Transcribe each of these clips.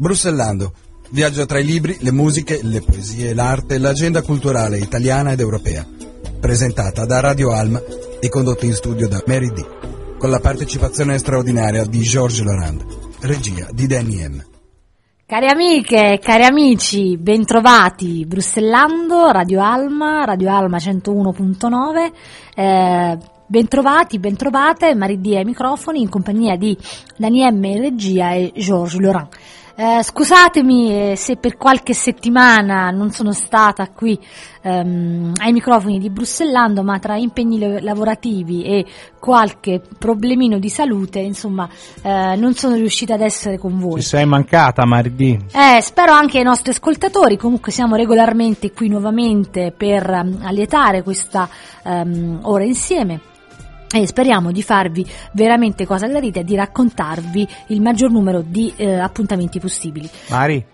Brussellando. Viaggio tra i libri, le musiche, le poesie, l'arte l'agenda culturale italiana ed europea. Presentata da Radio Alma e condotta in studio da Mary D. Con la partecipazione straordinaria di Georges Laurent. Regia di Danny M. Cari amiche, cari amici, bentrovati Brussellando, Radio Alma, Radio Alma 101.9. Eh, Bentrovati, bentrovate, Maridì ai microfoni in compagnia di Daniemme in regia e Georges Laurent. Eh, scusatemi se per qualche settimana non sono stata qui ehm, ai microfoni di Brussellando, ma tra impegni lavorativi e qualche problemino di salute, insomma, eh, non sono riuscita ad essere con voi. Ci sei mancata, Maridì. Eh, spero anche ai nostri ascoltatori, comunque siamo regolarmente qui nuovamente per um, allietare questa um, ora insieme e speriamo di farvi veramente cosa gradita e di raccontarvi il maggior numero di eh, appuntamenti possibili. Mari,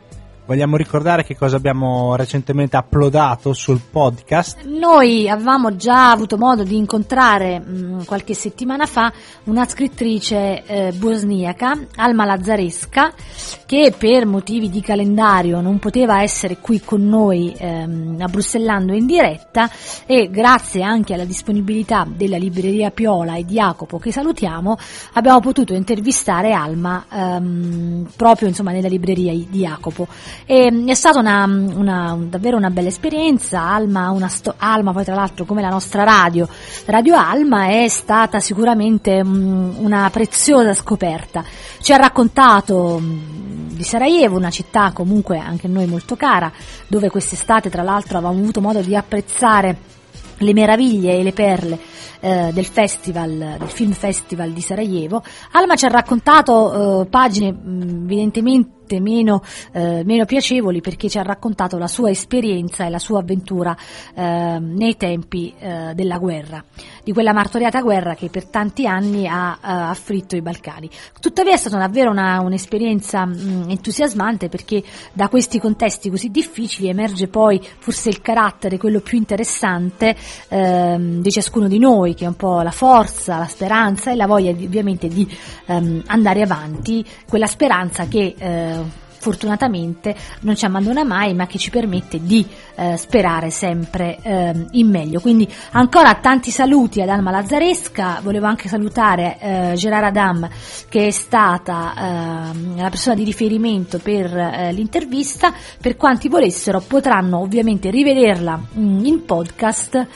Vogliamo ricordare che cosa abbiamo recentemente uploadato sul podcast? Noi avevamo già avuto modo di incontrare mh, mm, qualche settimana fa una scrittrice eh, bosniaca, Alma Lazzaresca, che per motivi di calendario non poteva essere qui con noi ehm, a Brussellando in diretta e grazie anche alla disponibilità della libreria Piola e di Jacopo che salutiamo abbiamo potuto intervistare Alma ehm, proprio insomma, nella libreria di Jacopo. E, mm, è stata una, una, davvero una bella esperienza, Alma, sto, Alma poi tra l'altro come la nostra radio, Radio Alma è stata sicuramente um, una preziosa scoperta. Ci ha raccontato um, di Sarajevo, una città comunque anche a noi molto cara, dove quest'estate tra l'altro avevamo avuto modo di apprezzare le meraviglie e le perle eh, del festival, del film festival di Sarajevo. Alma ci ha raccontato eh, pagine mh, evidentemente meno, eh, meno, piacevoli perché ci ha raccontato la sua esperienza e la sua avventura eh, nei tempi eh, della guerra, di quella martoriata guerra che per tanti anni ha eh, afflitto i Balcani. Tuttavia è stata davvero una, un'esperienza mh, entusiasmante perché da questi contesti così difficili emerge poi forse il carattere, quello più interessante ehm, di ciascuno di noi, che è un po' la forza, la speranza e la voglia di, ovviamente di ehm, andare avanti, quella speranza che eh, fortunatamente non ci abbandona mai ma che ci permette di eh, sperare sempre eh, in meglio. Quindi ancora tanti saluti ad Alma Lazzaresca. Volevo anche salutare eh, Gerard Adam che è stata ehm, la persona di riferimento per eh, l'intervista. Per quanti volessero potranno ovviamente rivederla mh, mm, in podcast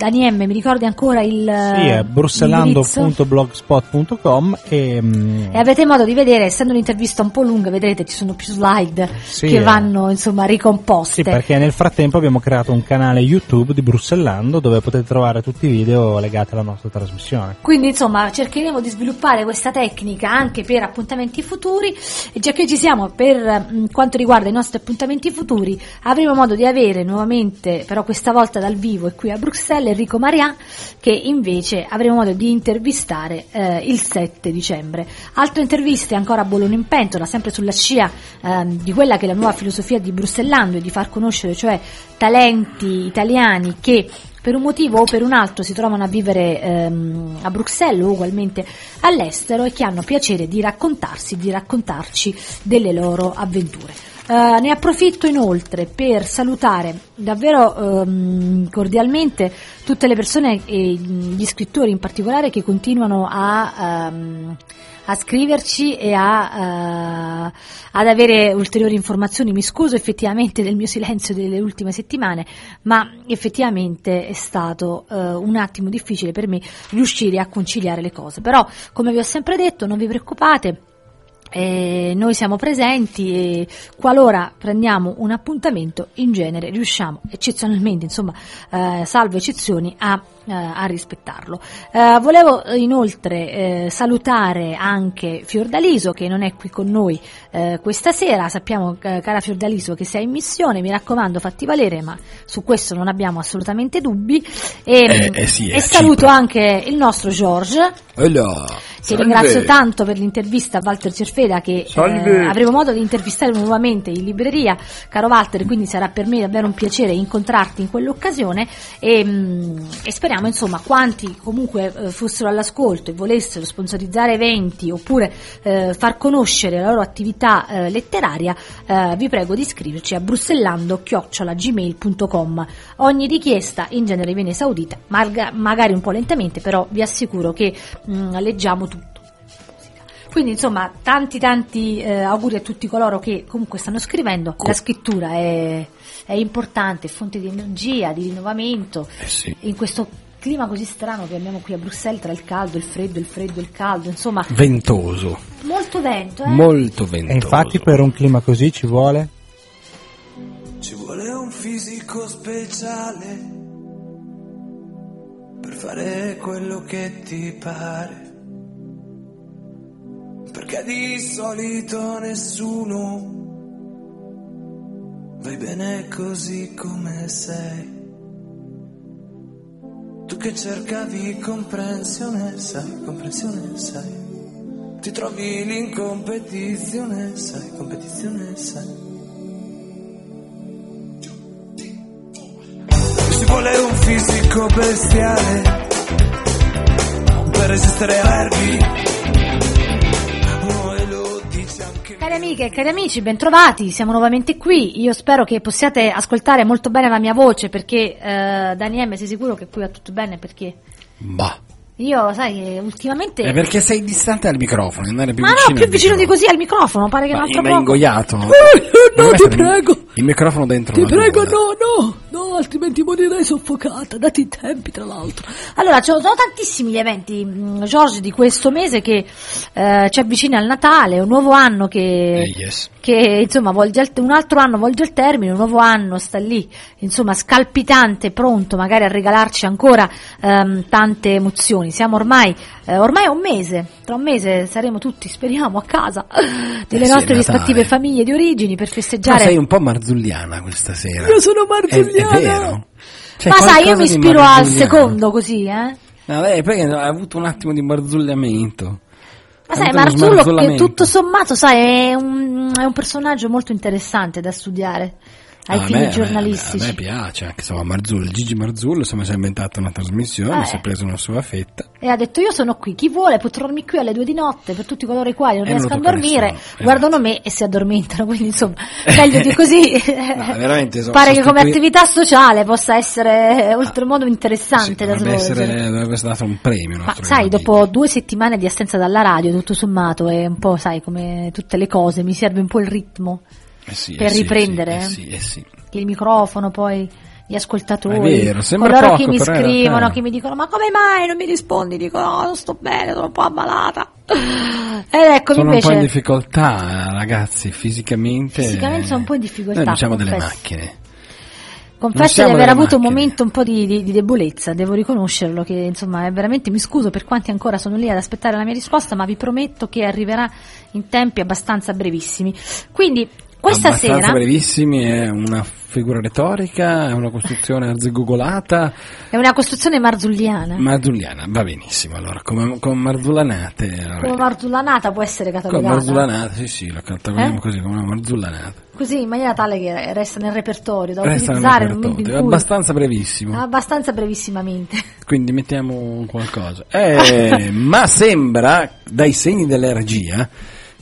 Dani M, mi ricordi ancora il Sì, è brussellando.blogspot.com e, mm, e, avete modo di vedere, essendo un'intervista un po' lunga, vedrete ci sono più slide sì, che vanno insomma ricomposte. Sì, perché nel frattempo abbiamo creato un canale YouTube di Brussellando dove potete trovare tutti i video legati alla nostra trasmissione. Quindi insomma cercheremo di sviluppare questa tecnica anche per appuntamenti futuri e già che ci siamo per mm, quanto riguarda i nostri appuntamenti futuri avremo modo di avere nuovamente, però questa volta dal vivo e qui a Bruxelles, Enrico Marià che invece avremo modo di intervistare eh, il 7 dicembre. Altre interviste ancora a Bologna in pentola, sempre sulla scia eh, di quella che è la nuova filosofia di Brussellando e di far conoscere cioè talenti italiani che per un motivo o per un altro si trovano a vivere ehm, a Bruxelles o ugualmente all'estero e che hanno piacere di raccontarsi, di raccontarci delle loro avventure. Uh, ne approfitto inoltre per salutare davvero um, cordialmente tutte le persone e gli scrittori in particolare che continuano a, um, a scriverci e a, uh, ad avere ulteriori informazioni. Mi scuso effettivamente del mio silenzio delle ultime settimane, ma effettivamente è stato uh, un attimo difficile per me riuscire a conciliare le cose. Però, come vi ho sempre detto, non vi preoccupate eh, noi siamo presenti e qualora prendiamo un appuntamento in genere riusciamo eccezionalmente, insomma, eh, salvo eccezioni, a a rispettarlo. Eh, volevo inoltre eh, salutare anche Fiordaliso che non è qui con noi eh, questa sera, sappiamo eh, cara Fiordaliso che sei in missione, mi raccomando fatti valere ma su questo non abbiamo assolutamente dubbi e, eh, sì, e saluto anche il nostro George. Hello. Ti ringrazio tanto per l'intervista a Walter Cerfeda che eh, avremo modo di intervistare nuovamente in libreria. Caro Walter, quindi sarà per me davvero un piacere incontrarti in quell'occasione e, mh, mm, e speriamo chiediamo insomma quanti comunque eh, fossero all'ascolto e volessero sponsorizzare eventi oppure eh, far conoscere la loro attività eh, letteraria, eh, vi prego di iscriverci a brussellando-gmail.com. Ogni richiesta in genere viene esaudita, marga- magari un po' lentamente, però vi assicuro che mh, leggiamo tutto. Quindi insomma tanti tanti eh, auguri a tutti coloro che comunque stanno scrivendo, la scrittura è, è importante, è fonte di energia, di rinnovamento, Eh sì. in questo clima così strano che abbiamo qui a Bruxelles tra il caldo, il freddo, il freddo, il caldo, insomma Ventoso, molto vento, eh? molto ventoso. E infatti per un clima così ci vuole? Ci vuole un fisico speciale per fare quello che ti pare. Perché di solito nessuno vai bene così come sei. Tu che cercavi comprensione, sai, comprensione, sai. Ti trovi in competizione, sai, competizione, sai. Ci vuole un fisico bestiale per resistere ai nervi. Cari amiche e cari amici, bentrovati, siamo nuovamente qui. Io spero che possiate ascoltare molto bene la mia voce perché eh, Dani M sei sicuro che qui va tutto bene perché Bah. io, sai, ultimamente... È perché sei distante dal microfono, andare più Ma vicino no, più vicino di microfono. così al microfono, pare che Ma un altro hai poco... ingoiato. no, ti prego. Il microfono dentro Ti prego, no, no, no, altrimenti morirei soffocata, dati i tempi tra l'altro. Allora, ci sono tantissimi gli eventi, mh, Giorgio, di questo mese che eh, ci avvicina al Natale, un nuovo anno che, Eh, yes. che insomma volge al- un altro anno volge il termine, un nuovo anno sta lì, insomma scalpitante, pronto magari a regalarci ancora ehm, tante emozioni. Siamo ormai, eh, ormai è un mese, tra un mese saremo tutti, speriamo, a casa delle Eh sì, nostre rispettive famiglie di origini per festeggiare. sei un po' marzulliana questa sera. Io sono È, marzulliana. è vero. C'è Ma sai, io mi ispiro al secondo così, eh. Beh, perché ha avuto un attimo di marzullamento. Ma sai, Marzullo che tutto sommato, sai, è un, è un personaggio molto interessante da studiare ai Ah, a fini me- a me- giornalistici. A me piace anche insomma Marzullo, Gigi Marzullo, insomma si è inventato una trasmissione, Eh. si è preso una sua fetta. E ha detto io sono qui, chi vuole può trovarmi qui alle due di notte per tutti coloro i quali non E riescono a dormire, nessuno, guardano me e si addormentano, quindi insomma, meglio di così. No, veramente, insomma, Pare che come attività sociale possa essere oltremodo interessante Sì, da svolgere. essere, dovrebbe essere dato un premio. Ma sai, dopo due settimane di assenza dalla radio, tutto sommato, è un po', sai, come tutte le cose, mi serve un po' il ritmo, Eh sì, per eh riprendere, Eh eh. sì, eh sì. il microfono, poi gli ascoltatori, vero, coloro poco, che mi scrivono, che mi dicono ma come mai non mi rispondi? Dico no, non sto bene, sono un po' ammalata. Ed eccomi Sono un po' in invece, difficoltà, ragazzi, fisicamente. Fisicamente sono un po' in difficoltà, Noi diciamo delle confesso. macchine. confesso di aver delle avuto un macchine. momento un po' di, di- di debolezza, devo riconoscerlo, che insomma è veramente mi scuso per quanti ancora sono lì ad aspettare la mia risposta, ma vi prometto che arriverà in tempi abbastanza brevissimi. Quindi questa Abbastanza sera brevissimi, è una figura retorica, è una costruzione arzigogolata, è una costruzione marzulliana. marzulliana, va benissimo allora, come, come marzullanate. vabbè. Come marzullanata può essere Come catalogata. marzullanate, sì sì, lo categoriamo Eh? così, come una marzullanata. Così in maniera tale che resta nel repertorio da Resta utilizzare nel repertorio, è abbastanza brevissimo. abbastanza brevissimamente. Quindi mettiamo un qualcosa. Eh, ma sembra, dai segni della regia,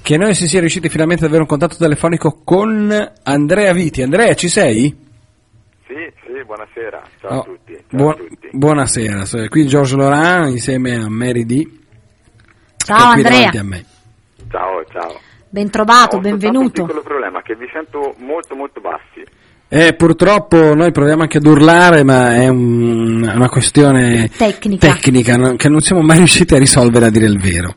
che noi si sia riusciti finalmente ad avere un contatto telefonico con Andrea Viti. Andrea, ci sei? Sì, sì, buonasera, ciao Oh, a tutti. Ciao buon- a tutti. buonasera, so- qui Giorgio Loran insieme a Mary D. Ciao Andrea, davanti a me. Ciao, ciao. ben trovato, Ho benvenuto. un piccolo problema, che vi sento molto molto bassi. Eh, purtroppo noi proviamo anche ad urlare, ma è un- una questione Tecnica. tecnica, no? che non siamo mai riusciti a risolvere a dire il vero.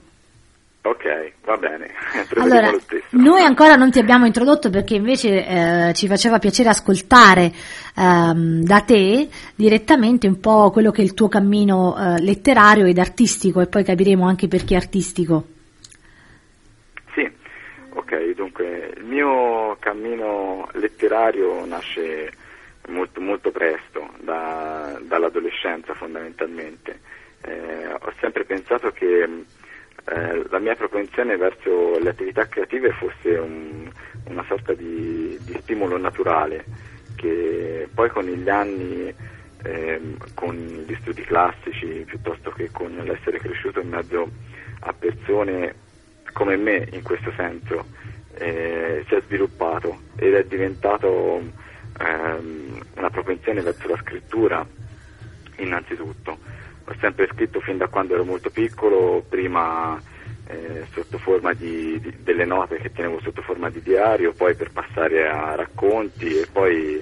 Ok, va bene, Allora, lo stesso. noi ancora non ti abbiamo introdotto perché invece eh, ci faceva piacere ascoltare ehm, da te direttamente un po' quello che è il tuo cammino eh, letterario ed artistico e poi capiremo anche perché artistico. Sì, ok, dunque il mio cammino letterario nasce molto, molto presto, da- dall'adolescenza fondamentalmente. Eh, ho sempre pensato che eh, la mia propensione verso le attività creative fosse un- una sorta di, di stimolo naturale che poi con gli anni ehm, con gli studi classici piuttosto che con l'essere cresciuto in mezzo a persone come me in questo senso eh, si è sviluppato ed è diventato ehm, una propensione verso la scrittura innanzitutto. Ho sempre scritto fin da quando ero molto piccolo, prima eh, sotto forma di, di, delle note che tenevo sotto forma di diario, poi per passare a racconti e poi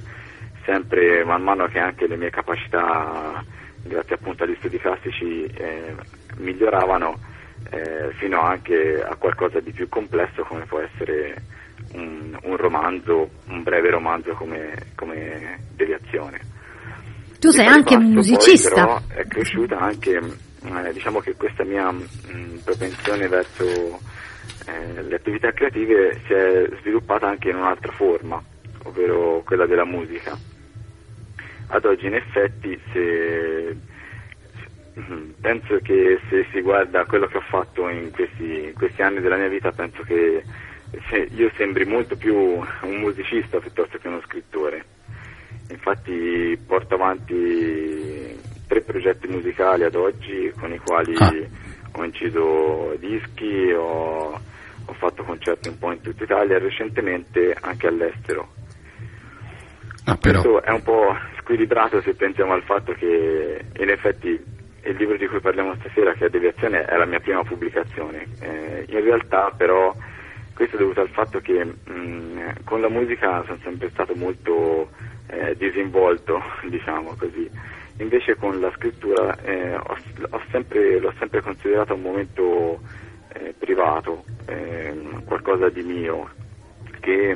sempre man mano che anche le mie capacità, grazie appunto agli studi classici, eh, miglioravano, eh, fino anche a qualcosa di più complesso come può essere un, un romanzo, un breve romanzo come, come Deviazione. Tu sei anche un musicista. Poi, però è cresciuta anche, eh, diciamo che questa mia mh, propensione verso eh, le attività creative si è sviluppata anche in un'altra forma, ovvero quella della musica. Ad oggi in effetti se, penso che se si guarda quello che ho fatto in questi, in questi anni della mia vita, penso che io sembri molto più un musicista piuttosto che uno scrittore. Infatti porto avanti tre progetti musicali ad oggi con i quali Ah. ho inciso dischi, ho, ho fatto concerti un po' in tutta Italia e recentemente anche all'estero. Ah. Questo è un po' squilibrato se pensiamo al fatto che in effetti il libro di cui parliamo stasera, che è Deviazione, è la mia prima pubblicazione. Eh, in realtà però questo è dovuto al fatto che mh, con la musica sono sempre stato molto eh, disinvolto, diciamo così. Invece con la scrittura eh, ho, ho sempre, l'ho sempre considerato un momento eh, privato, ehm, qualcosa di mio, che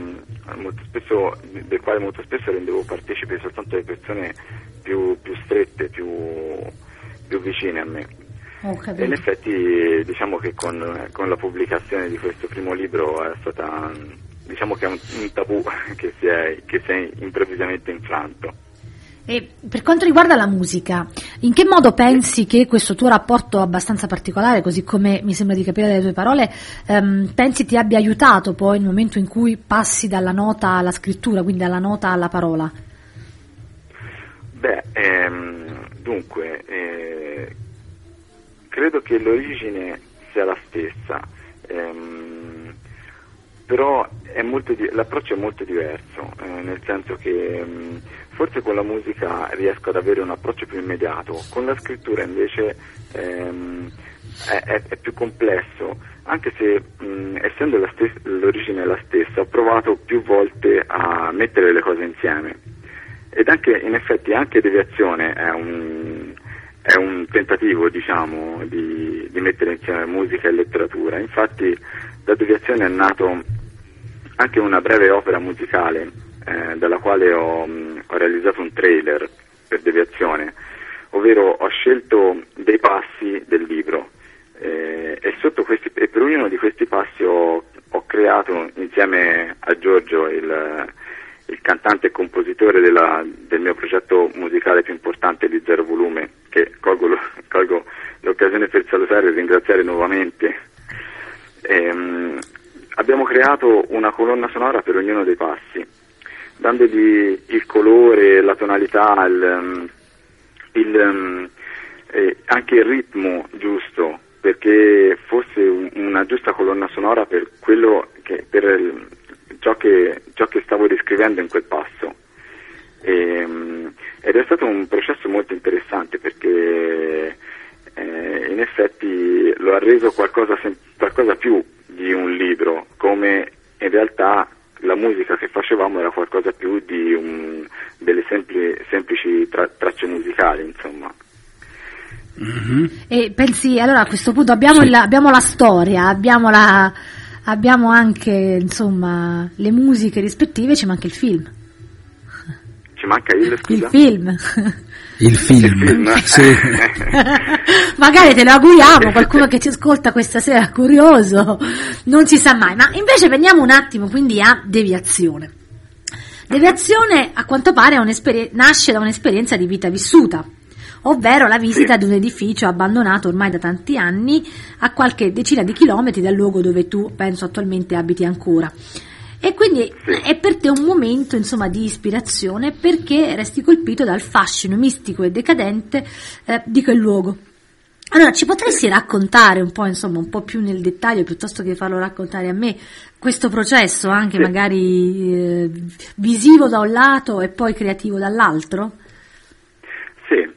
molto spesso, del quale molto spesso rendevo partecipe soltanto le persone più, più strette, più, più vicine a me. E in effetti diciamo che con, con la pubblicazione di questo primo libro è stata diciamo che è un, un tabù che si è, che si è improvvisamente infranto. E per quanto riguarda la musica, in che modo pensi che questo tuo rapporto abbastanza particolare, così come mi sembra di capire dalle tue parole, ehm, pensi ti abbia aiutato poi nel momento in cui passi dalla nota alla scrittura, quindi dalla nota alla parola? Beh, ehm, dunque, eh, credo che l'origine sia la stessa, ehm, però molto l'approccio è molto diverso, eh, nel senso che ehm, forse con la musica riesco ad avere un approccio più immediato, con la scrittura invece ehm, è, è- è più complesso, anche se mh, essendo la stes- l'origine la stessa ho provato più volte a mettere le cose insieme. Ed anche in effetti anche Deviazione è un, è un tentativo diciamo di, di mettere insieme musica e letteratura. Infatti da Deviazione è nato anche una breve opera musicale eh, dalla quale ho, mh, ho realizzato un trailer per Deviazione ovvero ho scelto dei passi del libro eh, e, questi, e per ognuno di questi passi ho, ho creato insieme a Giorgio il, il cantante e compositore della- del mio progetto musicale più importante di Zero Volume, che colgo, colgo l'occasione per salutare e ringraziare nuovamente. Ehm, abbiamo creato una colonna sonora per ognuno dei passi, dandogli il colore, la tonalità, il, ehm, il, ehm, eh, anche il ritmo giusto, perché fosse un- una giusta colonna sonora per che, per il- ciò, che, ciò che stavo descrivendo in quel passo. Ehm, ed è stato un processo molto interessante perché eh, in effetti lo ha reso qualcosa, qualcosa più di un libro, come in realtà la musica che facevamo era qualcosa più di un- delle sempli- semplici tra- tracce musicali, insomma. E pensi, allora a questo punto abbiamo, Sì. il- abbiamo la storia, abbiamo, la, abbiamo anche insomma le musiche rispettive, ci manca il film. Ci manca il, Il film. Il film. Il film. Sì. Magari te lo auguriamo, qualcuno che ci ascolta questa sera curioso, non si sa mai. Ma invece veniamo un attimo quindi a deviazione. Deviazione a quanto pare nasce da un'esperienza di vita vissuta, ovvero la visita Sì. ad un edificio abbandonato ormai da tanti anni a qualche decina di chilometri dal luogo dove tu penso attualmente abiti ancora. E quindi Sì. è per te un momento insomma di ispirazione perché resti colpito dal fascino mistico e decadente eh, di quel luogo. Allora, ci potresti raccontare un po', insomma, un po' più nel dettaglio, piuttosto che farlo raccontare a me, questo processo anche Sì. magari eh, visivo da un lato e poi creativo dall'altro? Sì,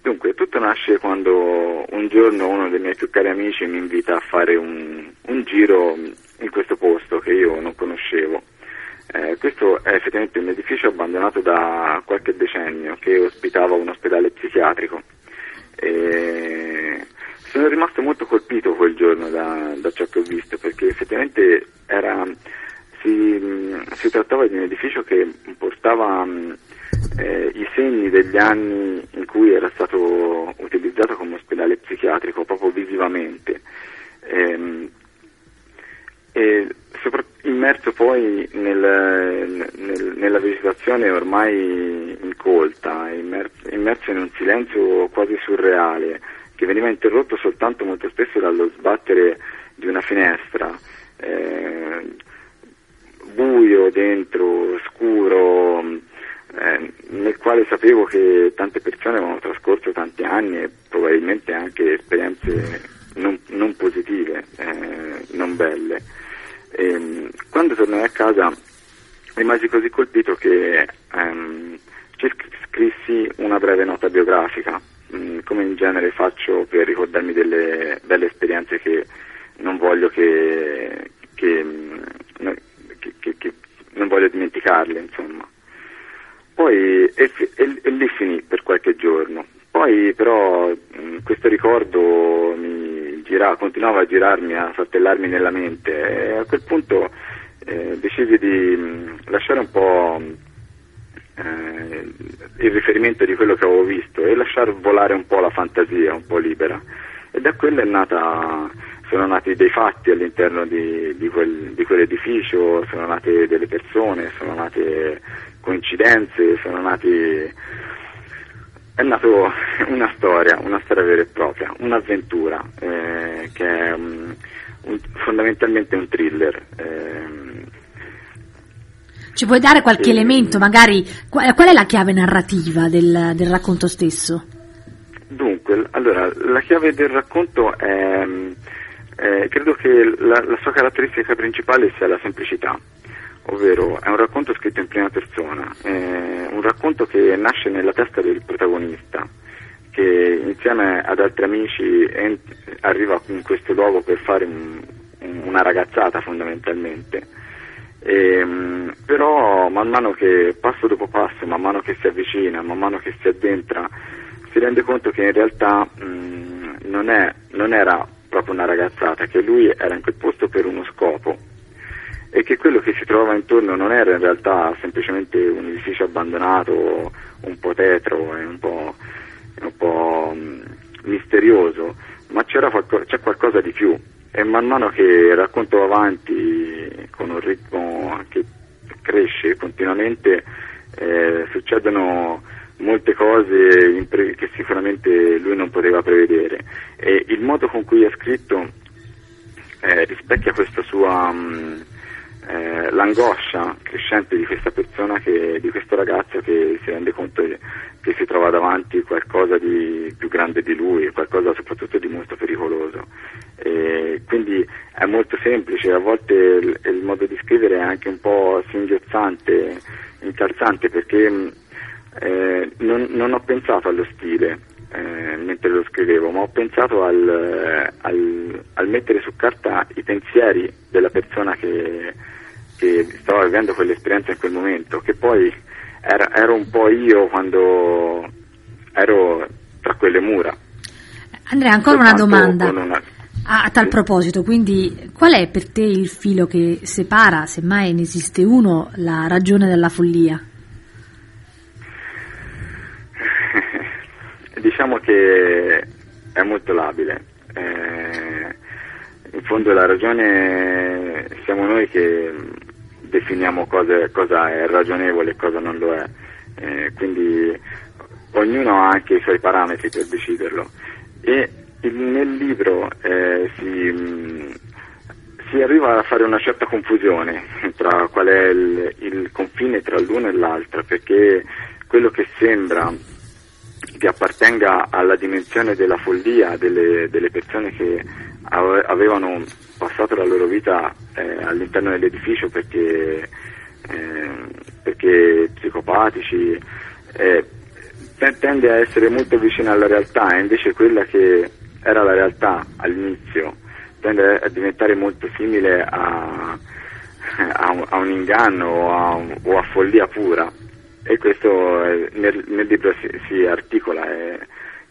dunque tutto nasce quando un giorno uno dei miei più cari amici mi invita a fare un, un giro in questo posto che io non conoscevo. Eh, questo è effettivamente un edificio abbandonato da qualche decennio che ospitava un ospedale psichiatrico. E sono rimasto molto colpito quel giorno da, da ciò che ho visto perché effettivamente era, si, si trattava di un edificio che portava mh, eh, i segni degli anni in cui era stato utilizzato come ospedale psichiatrico proprio visivamente. Ehm, e sopra- immerso poi nel- nel- nella vegetazione ormai incolta, immer- immerso in un silenzio quasi surreale che veniva interrotto soltanto molto spesso dallo sbattere di una finestra. eh, buio dentro, scuro, eh, nel quale sapevo che tante persone avevano trascorso tanti anni e probabilmente anche esperienze non, non positive, eh, non belle. E, quando tornai a casa rimasi così colpito che ehm, scrissi una breve nota biografica, mh, come in genere faccio per ricordarmi delle belle esperienze che non voglio che, che, no- che- che- che non voglio dimenticarle, insomma. Poi e, e- e lì finì per qualche giorno. Poi però mh, questo ricordo mi gira- continuava a girarmi, a saltellarmi nella mente e a quel punto eh, decisi di mh, lasciare un po' eh, il riferimento di quello che avevo visto e lasciare volare un po' la fantasia, un po' libera. E da quello nata, sono nati dei fatti all'interno di, di quel- di quell'edificio, sono nate delle persone, sono nate coincidenze, sono nati... È nato una storia, una storia vera e propria, un'avventura, eh, che è mm, un- fondamentalmente un thriller. ehm, Ci puoi dare qualche Sì. elemento, magari qual, qual è la chiave narrativa del, del racconto stesso? Dunque, allora, la chiave del racconto è, eh, credo che la, la sua caratteristica principale sia la semplicità, ovvero è un racconto scritto in prima persona, è un racconto che nasce nella testa del protagonista, che insieme ad altri amici en- arriva in questo luogo per fare un- un- una ragazzata fondamentalmente. Ehm, però man mano che passo dopo passo, man mano che si avvicina, man mano che si addentra, si rende conto che in realtà mh, non, è- non era proprio una ragazzata, che lui era in quel posto per uno scopo e che quello che si trovava intorno non era in realtà semplicemente un edificio abbandonato, un po' tetro e un po', un po', mh, misterioso, ma c'era qualco- c'è qualcosa di più. E man mano che racconto va avanti con un ritmo che cresce continuamente eh, succedono molte cose impre- che sicuramente lui non poteva prevedere. E il modo con cui è scritto eh, rispecchia questa sua mh, eh, l'angoscia crescente di questa persona, che, di questo ragazzo che si rende conto che, si trova davanti qualcosa di più grande di lui, qualcosa soprattutto di molto pericoloso. E quindi è molto semplice, a volte il, il modo di scrivere è anche un po' singhiozzante, incalzante perché mh, eh, non, non ho pensato allo stile eh, mentre lo scrivevo, ma ho pensato al, al- al mettere su carta i pensieri della persona che, che stava vivendo quell'esperienza in quel momento, che poi era- ero un po' io quando ero tra quelle mura. Andrea, ancora una domanda. una- A, a tal proposito, quindi qual è per te il filo che separa, se mai ne esiste uno, la ragione dalla follia? diciamo che è molto labile. Eh, in fondo la ragione siamo noi che definiamo cosa, cosa è ragionevole e cosa non lo è. Eh, quindi ognuno ha anche i suoi parametri per deciderlo. E il- nel libro eh, si, mh, si arriva a fare una certa confusione tra qual è il, il confine tra l'una e l'altra, perché quello che sembra che appartenga alla dimensione della follia delle, delle persone che avevano passato la loro vita eh, all'interno dell'edificio perché, eh, perché psicopatici, eh, te- tende a essere molto vicina alla realtà e invece quella che era la realtà all'inizio tende a diventare molto simile a, a, un, a un inganno o a, o a follia pura e questo eh, nel, nel libro si, si articola e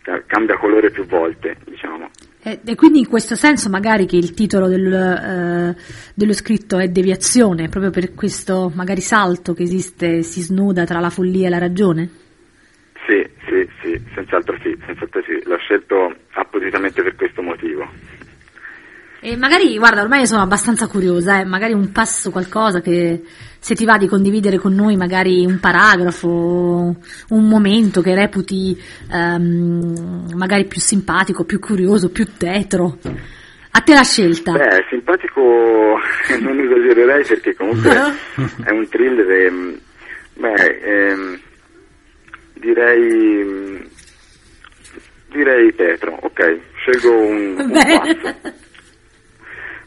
ca- cambia colore più volte, diciamo. E, e quindi in questo senso magari che il titolo del, eh, dello scritto è deviazione, proprio per questo magari salto che esiste, si snuda tra la follia e la ragione? Sì, sì, sì, senz'altro sì, senz'altro sì, l'ho scelto appositamente per questo motivo. E magari, guarda, ormai sono abbastanza curiosa, eh, magari un passo, qualcosa che se ti va di condividere con noi, magari un paragrafo, un momento che reputi ehm, magari più simpatico, più curioso, più tetro. A te la scelta. Beh, simpatico non esagererei perché comunque è un thriller e, beh, ehm, direi, mm, direi tetro, ok, scelgo un, un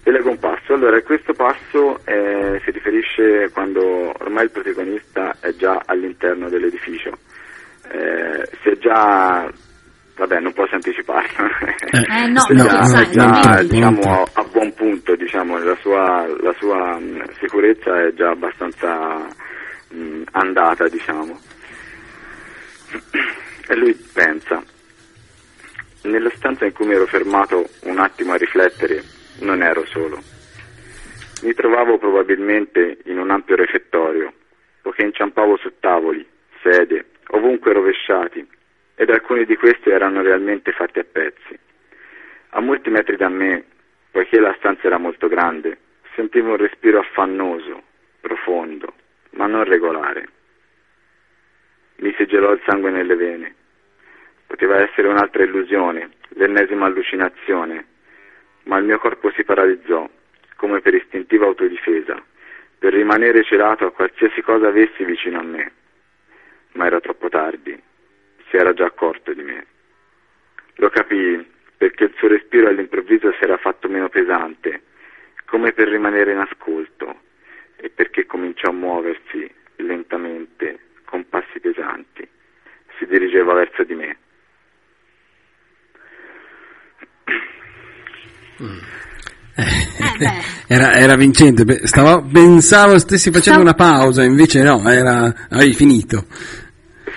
Ve leggo un passo. Allora, questo passo eh, si riferisce quando ormai il protagonista è già all'interno dell'edificio. Eh, si è già... Vabbè, non posso anticiparlo. Eh, no, Si è no, già, sai, già, diciamo, a, a buon punto, diciamo, la sua, la sua mh, sicurezza è già abbastanza mh, andata, diciamo. E lui pensa, nella stanza in cui mi ero fermato un attimo a riflettere, non ero solo. Mi trovavo probabilmente in un ampio refettorio, poiché inciampavo su tavoli, sedie, ovunque rovesciati, ed alcuni di questi erano realmente fatti a pezzi. A molti metri da me, poiché la stanza era molto grande, sentivo un respiro affannoso, profondo, ma non regolare. Mi si gelò il sangue nelle vene. Poteva essere un'altra illusione, l'ennesima allucinazione, ma il mio corpo si paralizzò, come per istintiva autodifesa, per rimanere celato a qualsiasi cosa avessi vicino a me. Ma era troppo tardi, si era già accorto di me. Lo capii perché il suo respiro all'improvviso si era fatto meno pesante, come per rimanere in ascolto, e perché cominciò a muoversi lentamente, con passi pesanti. Si dirigeva verso di me. Eh. Era, era vincente, stavo, pensavo stessi facendo Stavo- una pausa, invece no, era, avevi finito.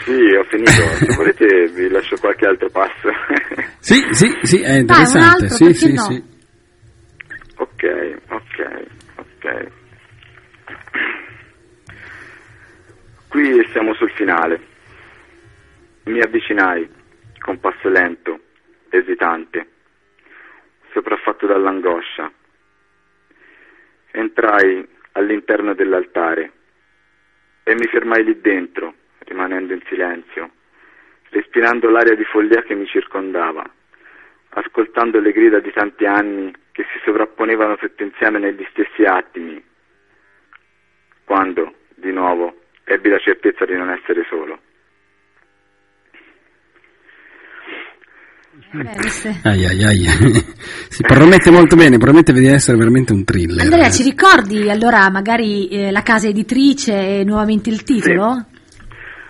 Sì, ho finito. Se volete vi lascio qualche altro passo. Sì, sì, sì, è interessante. altro, sì, sì, no? sì. ok, ok, ok. Qui siamo sul finale. Mi avvicinai con passo lento, esitante, sopraffatto dall'angoscia. Entrai all'interno dell'altare e mi fermai lì dentro, rimanendo in silenzio, respirando l'aria di follia che mi circondava, ascoltando le grida di tanti anni che si sovrapponevano tutte insieme negli stessi attimi, quando, di nuovo, ebbi la certezza di non essere solo. Beh, Ai, ai, ai. si promette molto bene, promette di essere veramente un thriller. Andrea, ci ricordi allora magari eh, la casa editrice e nuovamente il titolo?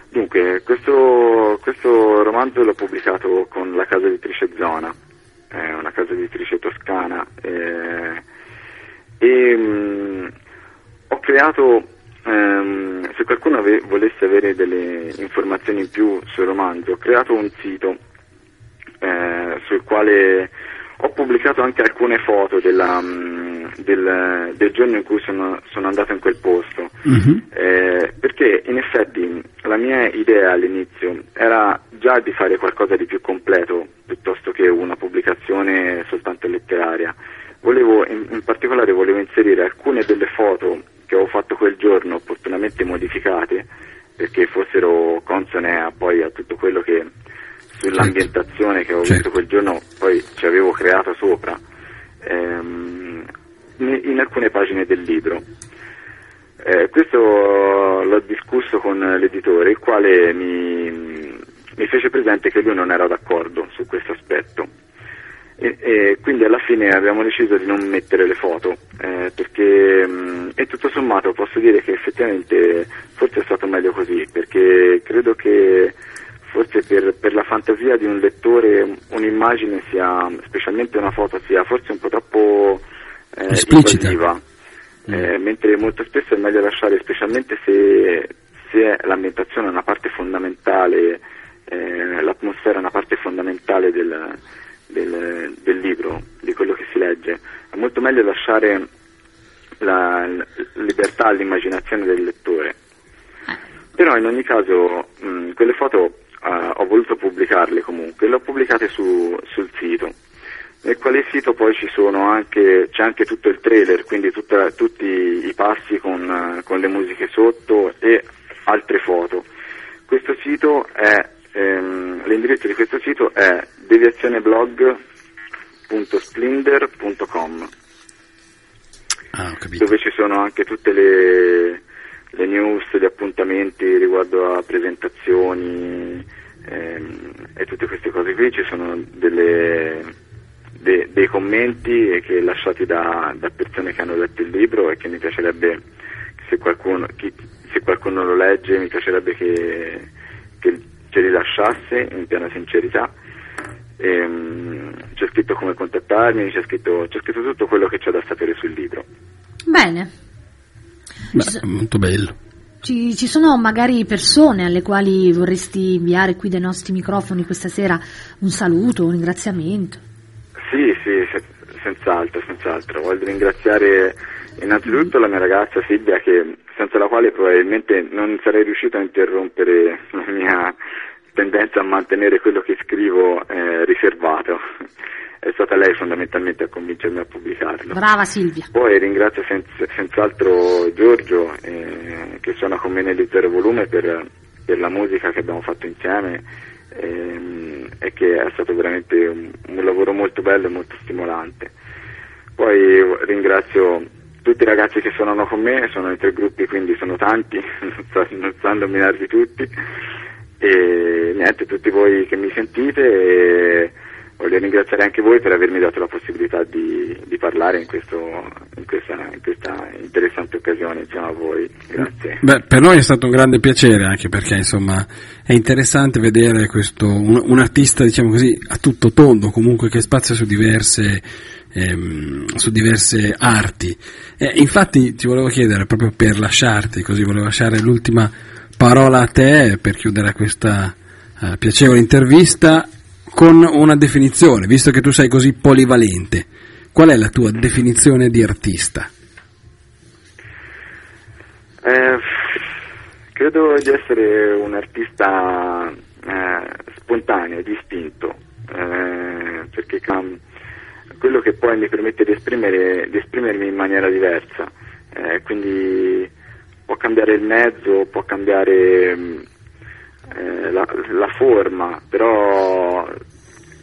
Dunque, questo, questo romanzo l'ho pubblicato con la casa editrice Zona, è una casa editrice toscana, eh, e mh, ho creato, ehm, se qualcuno ave- volesse avere delle informazioni in più sul romanzo, ho creato un sito eh, sul quale ho pubblicato anche alcune foto della, mh, del, del giorno in cui sono, sono andato in quel posto. Mhm. Eh, perché in effetti la mia idea all'inizio era già di fare qualcosa di più completo piuttosto che una pubblicazione soltanto letteraria. Volevo, in, in particolare volevo inserire alcune delle foto che ho fatto quel giorno opportunamente modificate perché fossero consone a, poi a tutto quello che sull'ambientazione che ho Certo. visto quel giorno poi ci avevo creato sopra. Ehm, in alcune pagine del libro. Eh, questo l'ho discusso con l'editore, il quale mi, mi fece presente che lui non era d'accordo su questo aspetto. E, e quindi alla fine abbiamo deciso di non mettere le foto eh, perché mh, e tutto sommato posso dire che effettivamente forse è stato meglio così perché credo che forse per, per la fantasia di un lettore un'immagine sia specialmente una foto sia forse un po' troppo eh, Esplicita. invasiva eh, mentre molto spesso è meglio lasciare specialmente se, se l'ambientazione è una parte fondamentale eh, l'atmosfera è una parte fondamentale del, del, del libro, di quello che si legge. È molto meglio lasciare la, la libertà all'immaginazione del lettore. Però in ogni caso mh, quelle foto eh, ho voluto pubblicarle comunque, le ho pubblicate su, sul sito, nel quale sito? Poi ci sono anche, c'è anche tutto il trailer, quindi tutta, tutti i passi con, con le musiche sotto e altre foto. Questo sito è ehm, l'indirizzo di questo sito è deviazioneblog.splinder.com Ah, dove ci sono anche tutte le, le news, gli appuntamenti riguardo a presentazioni ehm, e tutte queste cose qui, ci sono delle, de- dei commenti che lasciati da, da persone che hanno letto il libro e che mi piacerebbe se qualcuno, chi- se qualcuno lo legge mi piacerebbe che, che ce li lasciasse in piena sincerità. Ehm, c'è scritto come contattarmi, c'è scritto, c'è scritto tutto quello che c'è da sapere sul libro. Bene. Beh, molto bello. Ci, ci sono magari persone alle quali vorresti inviare qui dai nostri microfoni questa sera un saluto, un ringraziamento? Sì, sì, se- senz'altro, senz'altro. Voglio ringraziare innanzitutto la mia ragazza Silvia che senza la quale probabilmente non sarei riuscito a interrompere la mia tendenza a mantenere quello che scrivo eh, riservato. È stata lei fondamentalmente a convincermi a pubblicarlo. Brava Silvia. Poi ringrazio senz- senz'altro Giorgio eh, che suona con me nell'intero volume per, per la musica che abbiamo fatto insieme ehm, e che è stato veramente un, un lavoro molto bello e molto stimolante. Poi ringrazio tutti i ragazzi che suonano con me, sono in tre gruppi quindi sono tanti, non so, non so nominarvi tutti e niente, tutti voi che mi sentite e voglio ringraziare anche voi per avermi dato la possibilità di, di parlare in, questo, in, questa, in questa interessante occasione insieme a voi. Grazie. Beh, per noi è stato un grande piacere anche perché insomma è interessante vedere questo, un, un artista diciamo così a tutto tondo comunque che spazia su diverse, ehm, su diverse arti. E infatti ti volevo chiedere proprio per lasciarti, così volevo lasciare l'ultima parola a te per chiudere questa eh, piacevole intervista con una definizione, visto che tu sei così polivalente. Qual è la tua definizione di artista? Eh, credo di essere un artista eh, spontaneo, distinto, eh, perché cam- quello che poi mi permette di, esprimere, di esprimermi in maniera diversa, eh, quindi può cambiare il mezzo, può cambiare mh, eh, la, la forma, però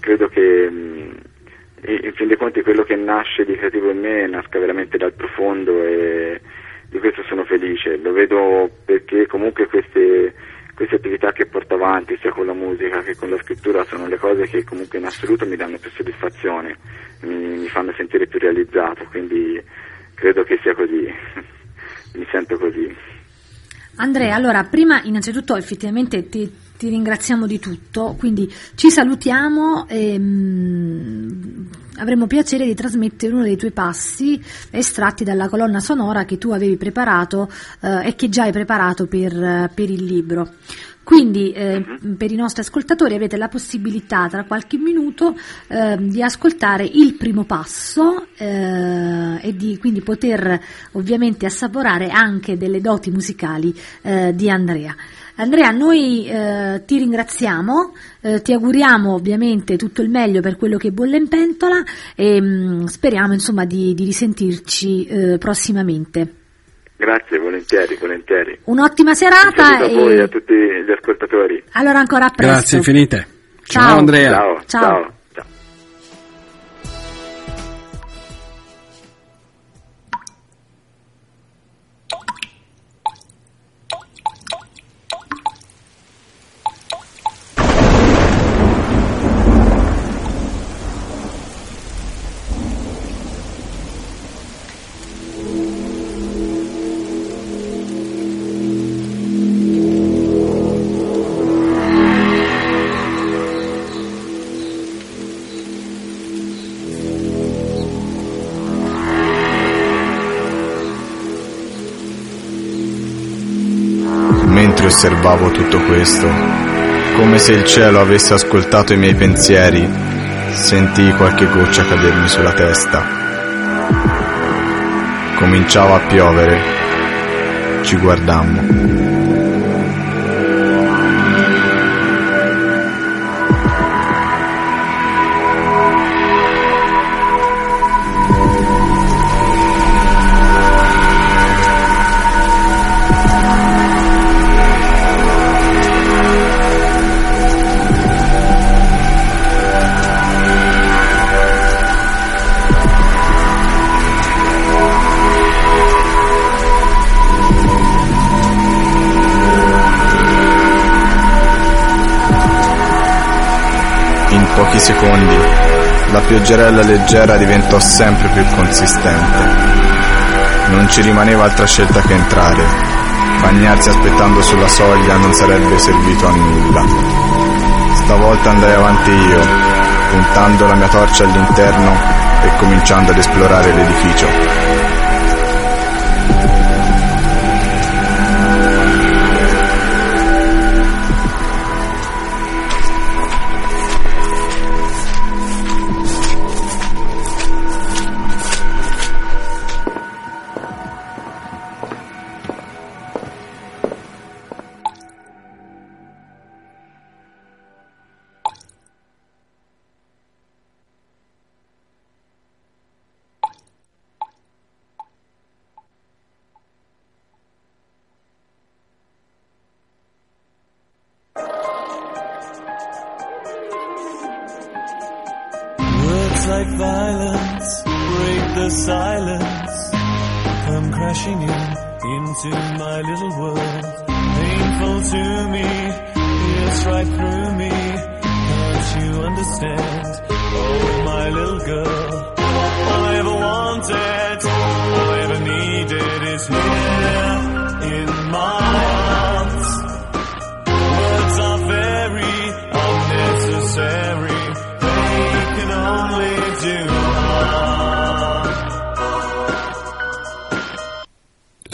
credo che in in fin dei conti quello che nasce di creativo in me nasca veramente dal profondo e di questo sono felice. Lo vedo perché comunque queste, queste attività che porto avanti, sia con la musica che con la scrittura, sono le cose che comunque in assoluto mi danno più soddisfazione, mi, mi fanno sentire più realizzato, quindi credo che sia così, mi sento così. Andrea, allora, prima innanzitutto effettivamente ti, ti ringraziamo di tutto, quindi ci salutiamo e mm, avremo piacere di trasmettere uno dei tuoi passi estratti dalla colonna sonora che tu avevi preparato eh, e che già hai preparato per, per il libro. Quindi eh, per i nostri ascoltatori avete la possibilità tra qualche minuto eh, di ascoltare il primo passo eh, e di quindi poter ovviamente assaporare anche delle doti musicali eh, di Andrea. Andrea, noi eh, ti ringraziamo, eh, ti auguriamo ovviamente tutto il meglio per quello che bolle in pentola e mh, speriamo insomma di, di risentirci eh, prossimamente. Grazie, volentieri, volentieri. Un'ottima Un serata saluto a voi e e a tutti gli ascoltatori. allora ancora a presto. Grazie infinite. Ciao. Andrea. Ciao, Ciao. ciao. ciao. Osservavo tutto questo, come se il cielo avesse ascoltato i miei pensieri, sentii qualche goccia cadermi sulla testa. Cominciava a piovere. Ci guardammo. Pochi secondi la pioggerella leggera diventò sempre più consistente. Non ci rimaneva altra scelta che entrare. Bagnarsi aspettando sulla soglia non sarebbe servito a nulla. Stavolta andai avanti io, puntando la mia torcia all'interno e cominciando ad esplorare l'edificio. Like violence break the silence. Come crashing in into my little world. Painful to me, it's right through me. Can't you understand? Oh, my little girl. All I ever wanted, all I ever needed is here in my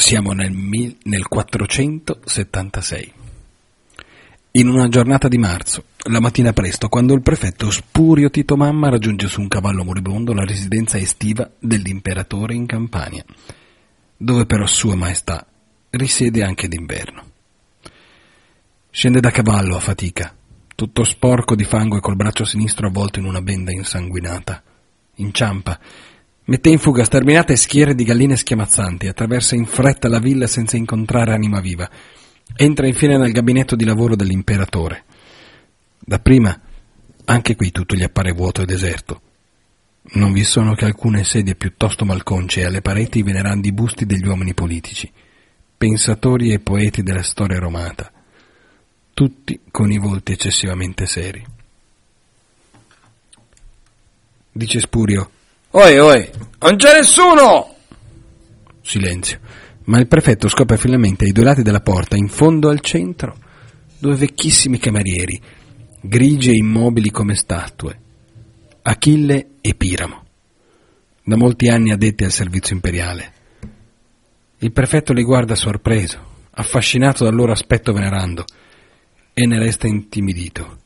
Siamo nel, nel 476. In una giornata di marzo, la mattina presto, quando il prefetto Spurio Tito Mamma raggiunge su un cavallo moribondo la residenza estiva dell'imperatore in Campania, dove però Sua Maestà risiede anche d'inverno. Scende da cavallo a fatica, tutto sporco di fango e col braccio sinistro avvolto in una benda insanguinata. Inciampa, mette in fuga sterminate schiere di galline schiamazzanti, attraversa in fretta la villa senza incontrare anima viva. Entra infine nel gabinetto di lavoro dell'imperatore. Dapprima, anche qui tutto gli appare vuoto e deserto. Non vi sono che alcune sedie piuttosto malconce e alle pareti i venerandi busti degli uomini politici, pensatori e poeti della storia romata, tutti con i volti eccessivamente seri. Dice Spurio, Oi, oi, non c'è nessuno! Silenzio. Ma il prefetto scopre finalmente ai due lati della porta, in fondo al centro, due vecchissimi camerieri, grigi e immobili come statue, Achille e Piramo, da molti anni addetti al servizio imperiale. Il prefetto li guarda sorpreso, affascinato dal loro aspetto venerando, e ne resta intimidito.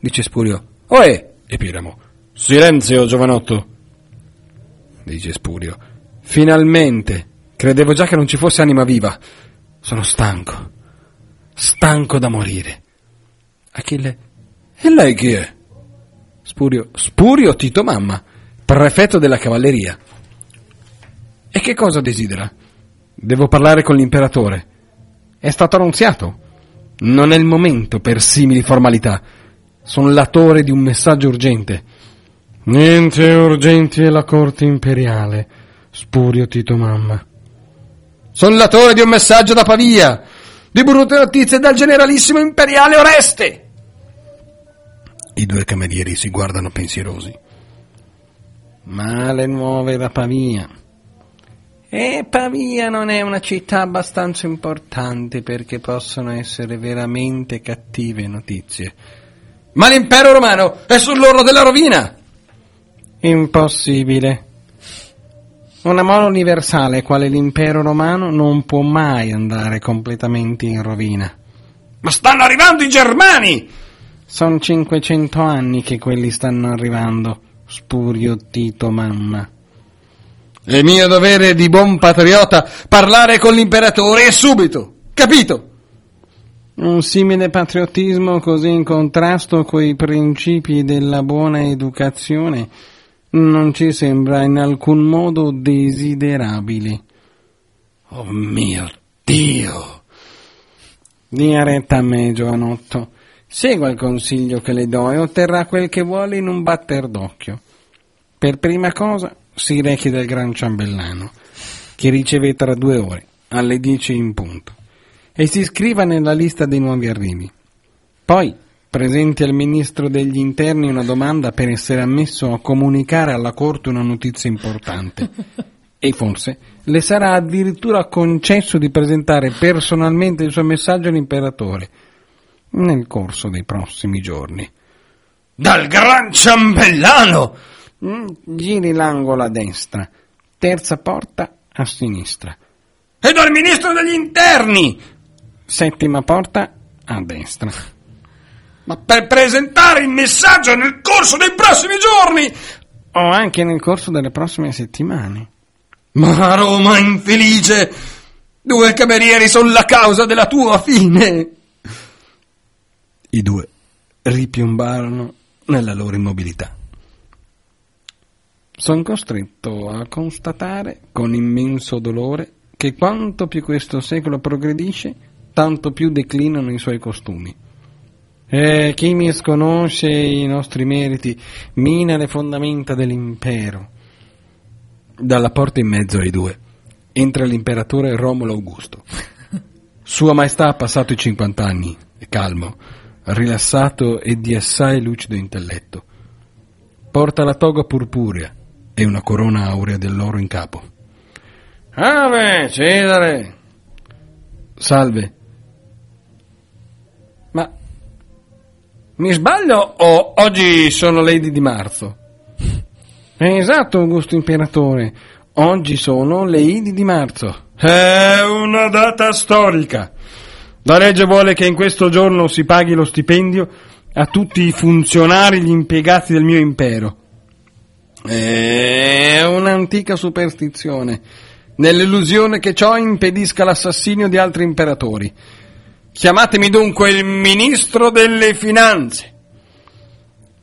Dice Spurio, Oe! E Piramo, Silenzio, giovanotto! Dice Spurio, finalmente! Credevo già che non ci fosse anima viva. Sono stanco. Stanco da morire. Achille, e lei chi è? Spurio, Spurio Tito Mamma, prefetto della cavalleria. E che cosa desidera? Devo parlare con l'imperatore. È stato annunziato. Non è il momento per simili formalità. Sono latore di un messaggio urgente. Niente urgenti è la corte imperiale, Spurio Tito Mamma. Sono latore di un messaggio da Pavia, di brutte notizie dal generalissimo imperiale Oreste. I due camerieri si guardano pensierosi. Male nuove da Pavia. E Pavia non è una città abbastanza importante perché possono essere veramente cattive notizie. Ma l'impero romano è sull'orlo della rovina! Impossibile. Una mola universale quale l'impero romano non può mai andare completamente in rovina. Ma stanno arrivando i germani! Sono 500 anni che quelli stanno arrivando, spurio Tito mamma. È mio dovere di buon patriota parlare con l'imperatore e subito, capito? Un simile patriottismo così in contrasto coi principi della buona educazione non ci sembra in alcun modo desiderabile. Oh mio Dio! Dia retta a me, giovanotto. Segua il consiglio che le do e otterrà quel che vuole in un batter d'occhio. Per prima cosa si rechi dal gran ciambellano, che riceve tra due ore, alle dieci in punto, e si iscriva nella lista dei nuovi arrivi. Poi presenti al ministro degli interni una domanda per essere ammesso a comunicare alla corte una notizia importante. E forse le sarà addirittura concesso di presentare personalmente il suo messaggio all'imperatore nel corso dei prossimi giorni. Dal gran ciambellano! Mm, Giri l'angolo a destra, terza porta a sinistra, E dal ministro degli interni! settima porta a destra. Ma per presentare il messaggio nel corso dei prossimi giorni! O anche nel corso delle prossime settimane. Ma Roma infelice! Due camerieri sono la causa della tua fine! I due ripiombarono nella loro immobilità. Sono costretto a constatare con immenso dolore che quanto più questo secolo progredisce, tanto più declinano i suoi costumi. E chi misconosce i nostri meriti mina le fondamenta dell'impero. Dalla porta in mezzo ai due entra l'imperatore Romolo Augusto. Sua Maestà ha passato i 50 anni, è calmo, rilassato e di assai lucido intelletto. Porta la toga purpurea e una corona aurea dell'oro in capo. Ave, Cesare! Salve, mi sbaglio o oggi sono Lady di Marzo? Esatto, Augusto Imperatore. Oggi sono Lady di Marzo. È una data storica. La legge vuole che in questo giorno si paghi lo stipendio a tutti i funzionari e gli impiegati del mio impero. È un'antica superstizione, nell'illusione che ciò impedisca l'assassinio di altri imperatori. Chiamatemi dunque il ministro delle finanze.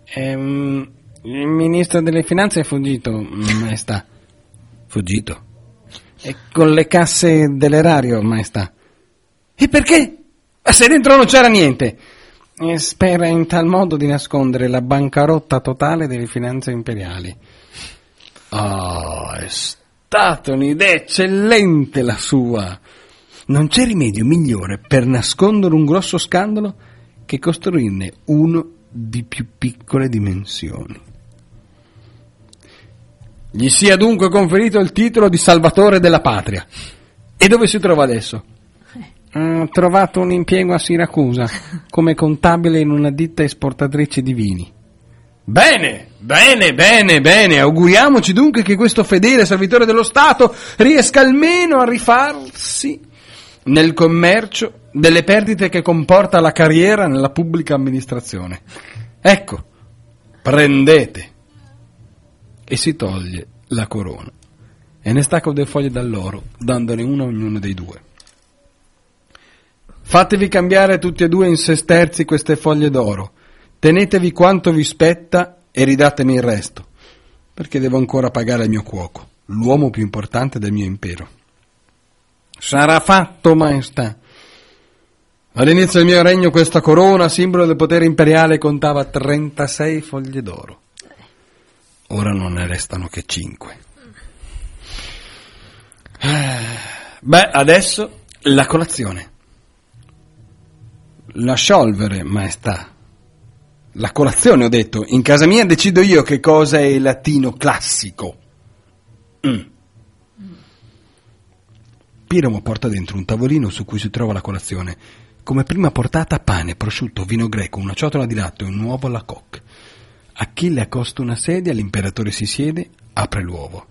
Ehm, il ministro delle finanze è fuggito, maestà. fuggito. E con le casse dell'erario, maestà. E perché? Se dentro non c'era niente. E spera in tal modo di nascondere la bancarotta totale delle finanze imperiali. Oh, è stata un'idea Eccellente la sua! Non c'è rimedio migliore per nascondere un grosso scandalo che costruirne uno di più piccole dimensioni. Gli sia dunque conferito il titolo di salvatore della patria. E dove si trova adesso? Ha trovato un impiego a Siracusa come contabile in una ditta esportatrice di vini. Bene, bene, bene, bene. Auguriamoci dunque che questo fedele servitore dello Stato riesca almeno a rifarsi nel commercio delle perdite che comporta la carriera nella pubblica amministrazione. Ecco, prendete. E si toglie la corona e ne stacca due foglie dall'oro, dandone una a ognuno dei due. Fatevi cambiare tutti e due in sesterzi queste foglie d'oro. Tenetevi quanto vi spetta e ridatemi il resto, perché devo ancora pagare al mio cuoco, l'uomo più importante del mio impero. Sarà fatto, maestà. All'inizio del mio regno questa corona, simbolo del potere imperiale, contava 36 foglie d'oro. Ora non ne restano che cinque. Beh, adesso la colazione. La sciolvere, maestà. La colazione, ho detto. In casa mia decido io che cosa è il latino classico. Mm. Piramo porta dentro un tavolino su cui si trova la colazione. Come prima portata pane, prosciutto, vino greco, una ciotola di latte e un uovo alla coque. Achille accosta una sedia, l'imperatore si siede, apre l'uovo.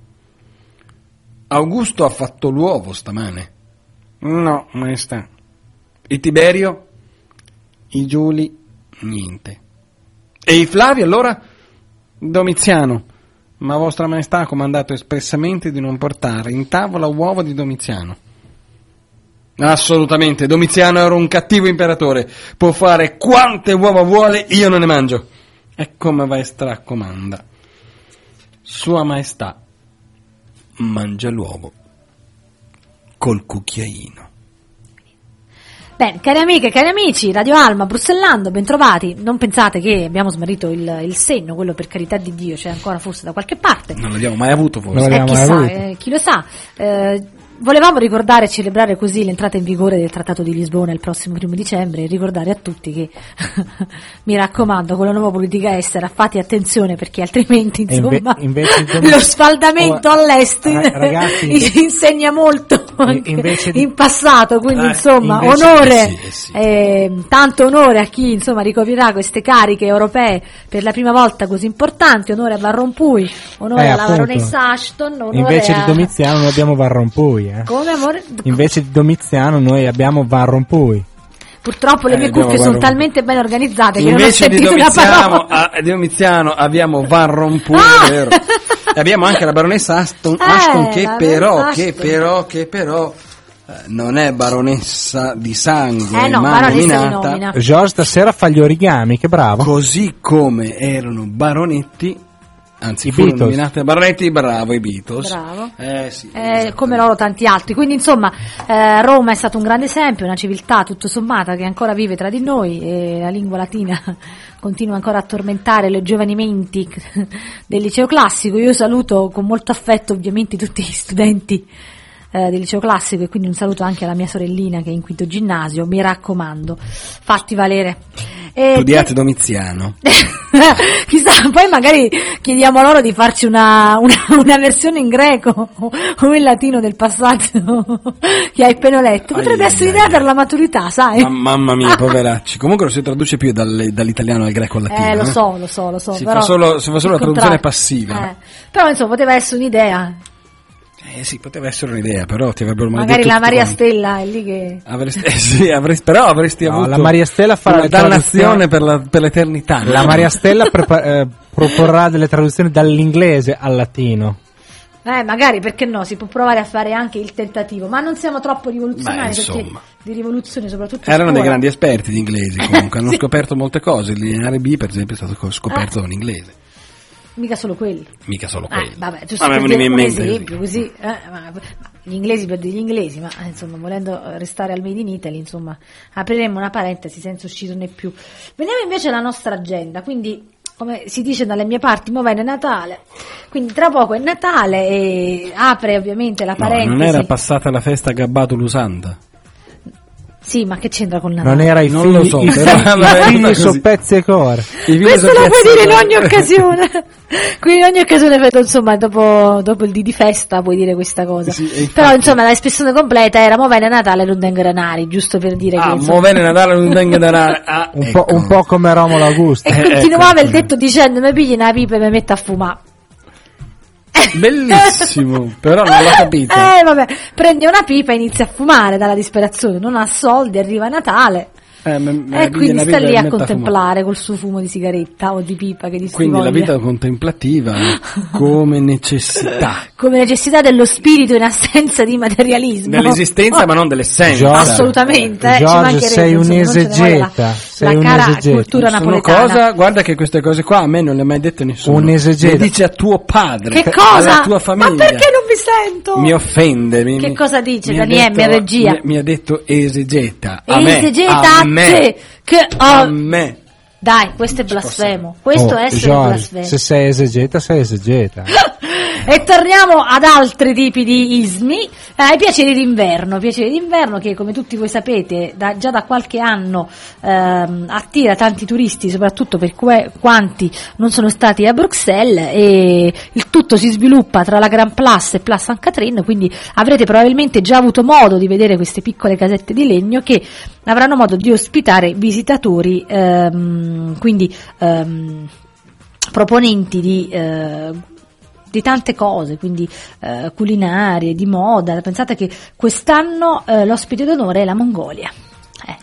Augusto ha fatto l'uovo stamane. No, maestà. E Tiberio? I Giuli, niente. E i Flavi allora? Domiziano, ma vostra maestà ha comandato espressamente di non portare in tavola uovo di Domiziano. Assolutamente, Domiziano era un cattivo imperatore. Può fare quante uova vuole, io non ne mangio. E come maestra comanda. Sua maestà Mangia l'uovo col cucchiaino. Bene, cari amiche, cari amici, Radio Alma, Brussellando, bentrovati. Non pensate che abbiamo smarrito il, il senno, quello per carità di Dio c'è ancora forse da qualche parte. Non l'abbiamo mai avuto forse. Non Eh, mai chissà, avuto. eh, chi lo sa. Eh, volevamo ricordare e celebrare così l'entrata in vigore del Trattato di Lisbona il prossimo primo dicembre e ricordare a tutti che, mi raccomando, con la nuova politica estera fate attenzione perché altrimenti inve- insomma invece di- lo sfaldamento Oh, all'est ra- insegna molto anche di- in passato, quindi Eh, insomma onore, sì, eh sì. eh, tanto onore a chi insomma ricoprirà queste cariche europee per la prima volta così importanti, onore a Van Rompuy, onore Eh, alla appunto. baronessa Ashton, onore Invece a... di Domiziano noi abbiamo Van Rompuy. Eh. Come amore? Invece di Domiziano noi abbiamo Van Rompuy. Purtroppo le Eh, mie abbiamo cuffie sono talmente ben organizzate che non ho Invece di sentito una Domiziano, parola. a- di Domiziano abbiamo Van Rompuy, Ah! vero? E abbiamo anche la baronessa Aston, Eh, Ashton che la però, Ashton. che però, che però eh, non è baronessa di sangue, Eh no, ma nominata nomina. George stasera fa gli origami, che bravo. così come erano baronetti, anzi I furono Beatles. nominate baronetti, bravo i Beatles. Bravo. Eh sì. Eh, come loro tanti altri. Quindi insomma eh, Roma è stato un grande esempio, una civiltà tutto sommata che ancora vive tra di noi e la lingua latina continua ancora a tormentare le giovani menti del liceo classico. Io saluto con molto affetto ovviamente tutti gli studenti eh, del liceo classico e quindi un saluto anche alla mia sorellina che è in quinto ginnasio, mi raccomando, fatti valere. E- Studiate Domiziano. Chissà, poi magari chiediamo loro di farci una, una, una versione in greco o in latino del passaggio che hai appena letto. Potrebbe Ai, essere idea per la maturità, sai? Ma- mamma mia, poveracci. Comunque non si traduce più dalle- dall'italiano al greco al latino. Eh, lo so, lo so, lo so. Si fa solo- si fa solo la traduzione passiva. Eh, Però insomma, poteva essere un'idea. Eh sì, poteva essere un'idea, però ti avrebbero Magari maledetto la Maria quanti. Stella è lì che... Avresti, eh sì, avresti- però avresti No, avuto la Maria Stella farà una dannazione per, la- per l'eternità. La Maria Stella prepa- eh, proporrà delle traduzioni dall'inglese al latino. Eh, magari perché no, si può provare a fare anche il tentativo, ma non siamo troppo rivoluzionari Beh, perché insomma. di rivoluzione soprattutto Erano dei grandi esperti di inglesi comunque, hanno Sì. scoperto molte cose. Il lineare B, per esempio, è stato co- scoperto Ah. da un inglese, Mica solo quelli. mica solo quello. vabbè, giusto Ah, mi per un mente esempio, così, eh, ma- ma gli inglesi per degli inglesi, ma insomma, volendo restare al Made in Italy, insomma, apriremo una parentesi senza uscirne più. Veniamo invece alla nostra agenda, quindi come si dice dalle mie parti, mo bene Natale, quindi tra poco è Natale e apre ovviamente la No, parentesi. non era passata la festa a Gabbato Lusanda. Sì, ma che c'entra con Natale? Non era i Non figli, lo so, i però- figli, vabbè, i figli così. su pezzi e core. Questo lo puoi dire in ogni occasione. Quindi in ogni occasione, vedo, insomma, dopo, dopo il dì di festa puoi dire questa cosa. Sì, e infatti- Però, insomma, l'espressione completa era Mo bene Natale non tengo denari, giusto per dire che... Ah, insomma- mo bene Natale non tengo denaro. Ah, Un, ecco. po', un po' come Romolo Augusto. E Eh, continuava ecco. il detto dicendo mi pigli una pipa e mi metto a fumare. Bellissimo, però non l'ho capito. Eh, vabbè, prende una pipa e inizia a fumare dalla disperazione, non ha soldi, arriva Natale e piglia quindi la sta lì a contemplare col suo fumo di sigaretta o di pipa che gli Quindi la vita contemplativa come necessità come necessità dello spirito in assenza di materialismo. dell'esistenza ma non dell'essenza. Giorgio, Assolutamente, eh, mancherebbe, sei un insomma, non ce ne vuole la- esegeta, La, sei un cara esegeta. cultura Sono napoletana. cosa, guarda che queste cose qua a me non le ha mai dette nessuno. Un esegeta. Le dice a tuo padre, Che cosa? alla tua famiglia. Ma perché non mi sento? Mi offende. mi- Che mi- cosa dice Daniele, regia? Mi, mi ha detto esegeta. A me, Esegeta a a me, che a ho- me. Dai, questo è blasfemo. Questo Oh, è essere George, blasfemo. se sei esegeta, sei esegeta. E torniamo ad altri tipi di ismi, eh, ai piaceri d'inverno, piaceri d'inverno che come tutti voi sapete da- già da qualche anno ehm, attira tanti turisti, soprattutto per que- quanti non sono stati a Bruxelles e il tutto si sviluppa tra la Grand Place e Place Saint Catherine, quindi avrete probabilmente già avuto modo di vedere queste piccole casette di legno che avranno modo di ospitare visitatori, ehm, quindi ehm, proponenti di eh, di tante cose, quindi eh, culinarie, di moda. Pensate che quest'anno eh, l'ospite d'onore è la Mongolia. Eh.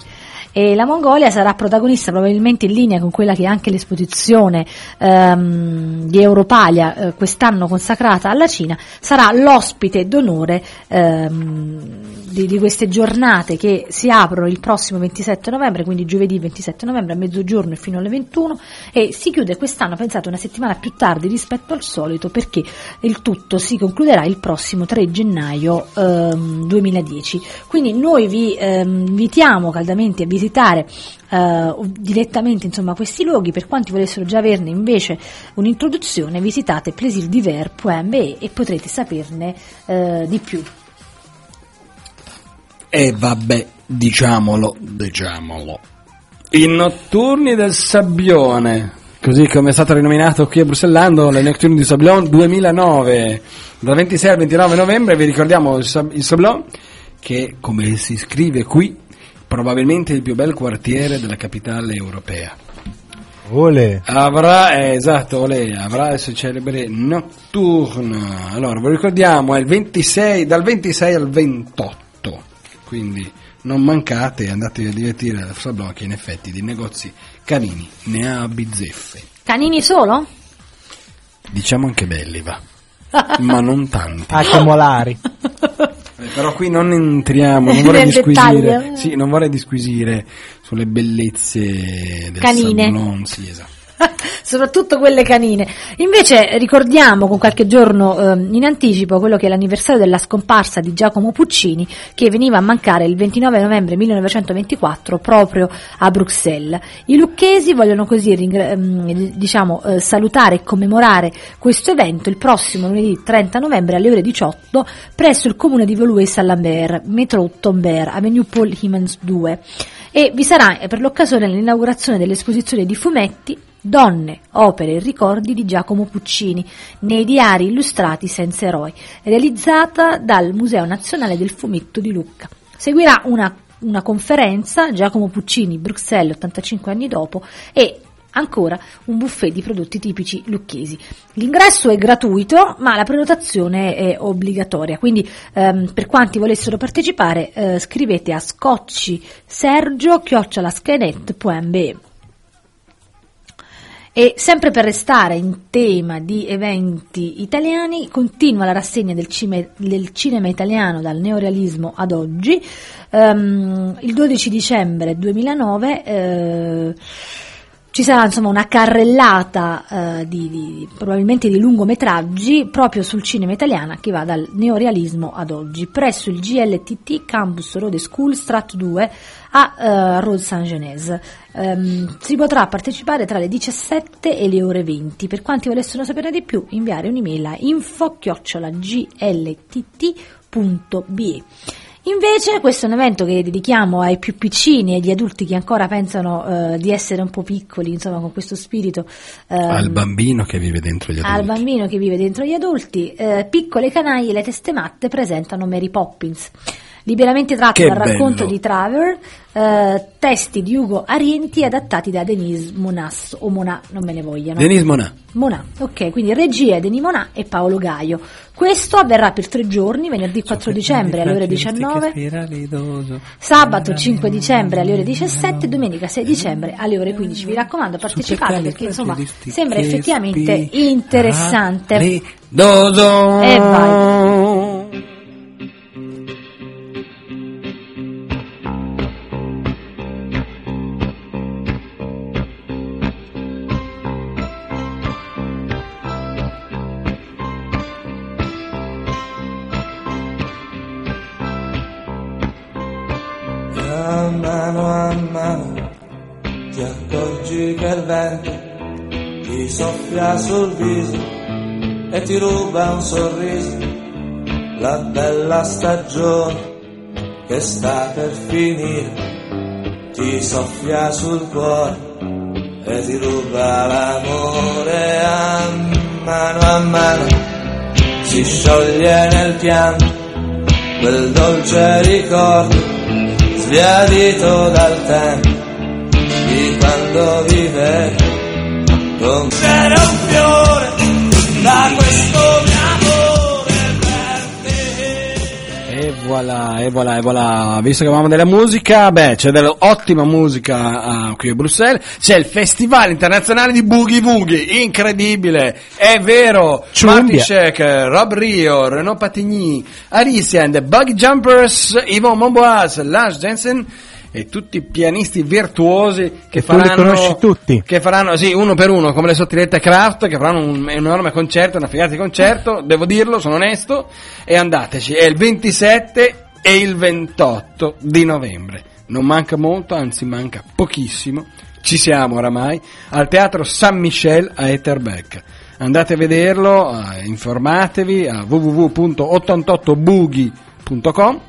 E la Mongolia sarà protagonista probabilmente in linea con quella che è anche l'esposizione ehm, di Europalia eh, quest'anno consacrata alla Cina, sarà l'ospite d'onore ehm, di, di queste giornate che si aprono il prossimo 27 novembre, quindi giovedì 27 novembre a mezzogiorno e fino alle 21 e si chiude quest'anno, pensate, una settimana più tardi rispetto al solito perché il tutto si concluderà il prossimo 3 gennaio ehm, 2010. Quindi noi vi ehm, invitiamo caldamente a visitare eh, direttamente insomma, questi luoghi, per quanti volessero già averne invece un'introduzione, visitate plaisirdiver.be e potrete saperne eh, di più. E vabbè, diciamolo, diciamolo. I notturni del Sabbione, così come è stato rinominato qui a Bruxellando, le notturni di Sablon 2009, dal 26 al 29 novembre, vi ricordiamo il Sablon, che come si scrive qui, probabilmente il più bel quartiere della capitale europea. Ole. Avrà, eh, esatto, olè, avrà il suo celebre Nocturne. Allora, vi ricordiamo, è il 26, dal 26 al 28. Quindi non mancate, andate a divertire al Sablon che in effetti di negozi canini ne ha a bizzeffe. Canini solo? Diciamo anche belli, va. Ma non tanti. Anche molari. Eh, Però qui non entriamo, non vorrei disquisire, sì, non vorrei disquisire sulle bellezze del Canine. Sablon, sì, esatto. soprattutto quelle canine. Invece ricordiamo con qualche giorno ehm, in anticipo quello che è l'anniversario della scomparsa di Giacomo Puccini che veniva a mancare il 29 novembre 1924 proprio a Bruxelles. I lucchesi vogliono così ringra- ehm, diciamo, eh, salutare e commemorare questo evento il prossimo lunedì 30 novembre alle ore 18 presso il comune di Woluwe-Saint-Lambert, metro Tombert, Avenue Paul Himans 2 e vi sarà eh, per l'occasione l'inaugurazione dell'esposizione di fumetti Donne, opere e ricordi di Giacomo Puccini nei diari illustrati senza eroi, realizzata dal Museo Nazionale del Fumetto di Lucca. Seguirà una, una conferenza Giacomo Puccini, Bruxelles 85 anni dopo e ancora un buffet di prodotti tipici lucchesi. L'ingresso è gratuito, ma la prenotazione è obbligatoria, quindi ehm, per quanti volessero partecipare eh, scrivete a scoccisergio.skynet.be. E sempre per restare in tema di eventi italiani, continua la rassegna del, cime- del cinema italiano dal neorealismo ad oggi. Ehm, il 12 dicembre 2009 eh, ci sarà insomma una carrellata eh, di, di- probabilmente di lungometraggi proprio sul cinema italiano che va dal neorealismo ad oggi presso il GLTT Campus Rode School Strat 2 a eh, Rode Saint-Genès. Ehm, si potrà partecipare tra le 17 e le ore 20. Per quanti volessero sapere di più, inviare un'email a info-gltt.be. Invece questo è un evento che dedichiamo ai più piccini e agli adulti che ancora pensano eh, di essere un po' piccoli, insomma, con questo spirito ehm, Al bambino che vive dentro gli adulti. al bambino che vive dentro gli adulti. Eh, piccole canaglie le teste matte presentano Mary Poppins. Liberamente tratto Che dal racconto bello. di Traver, eh, testi di Ugo Arienti adattati da Denise Monas o Monà, non me ne vogliano. Denise Monà. Monà, ok, quindi regia Denis Monà e Paolo Gaio. Questo avverrà per tre giorni, venerdì 4 dicembre alle ore 19, sabato 5 dicembre alle ore 17 e domenica 6 dicembre alle ore 15. Vi raccomando, partecipate perché insomma sembra effettivamente interessante. E vai. Ruba un sorriso, la bella stagione che sta per finire, ti soffia sul cuore e ti ruba l'amore a mano a mano, si scioglie nel pianto quel dolce ricordo sbiadito dal tempo di quando vivevi con c'era un fiore voilà, e voilà, e voilà. Visto che avevamo della musica, beh, c'è dell'ottima musica ah, qui a Bruxelles. C'è il Festival Internazionale di Boogie Woogie, incredibile, è vero. Martin Sheck, Rob Rio, Renaud Patigny, Arisia and the Bug Jumpers, Yvon Monboas, Lars Jensen e tutti i pianisti virtuosi che E tu li faranno conosci tutti? che faranno sì uno per uno come le sottilette Kraft che faranno un, un enorme concerto una figata di concerto devo dirlo sono onesto e andateci è il 27 e il 28 di novembre. Non manca molto anzi manca pochissimo ci siamo oramai al teatro San Michel a Etterbeek. Andate a vederlo informatevi a www.88boogie.com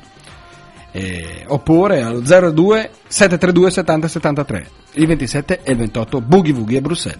eh, oppure al 02 732 70 73 il 27 e il 28 Boogie Woogie a Bruxelles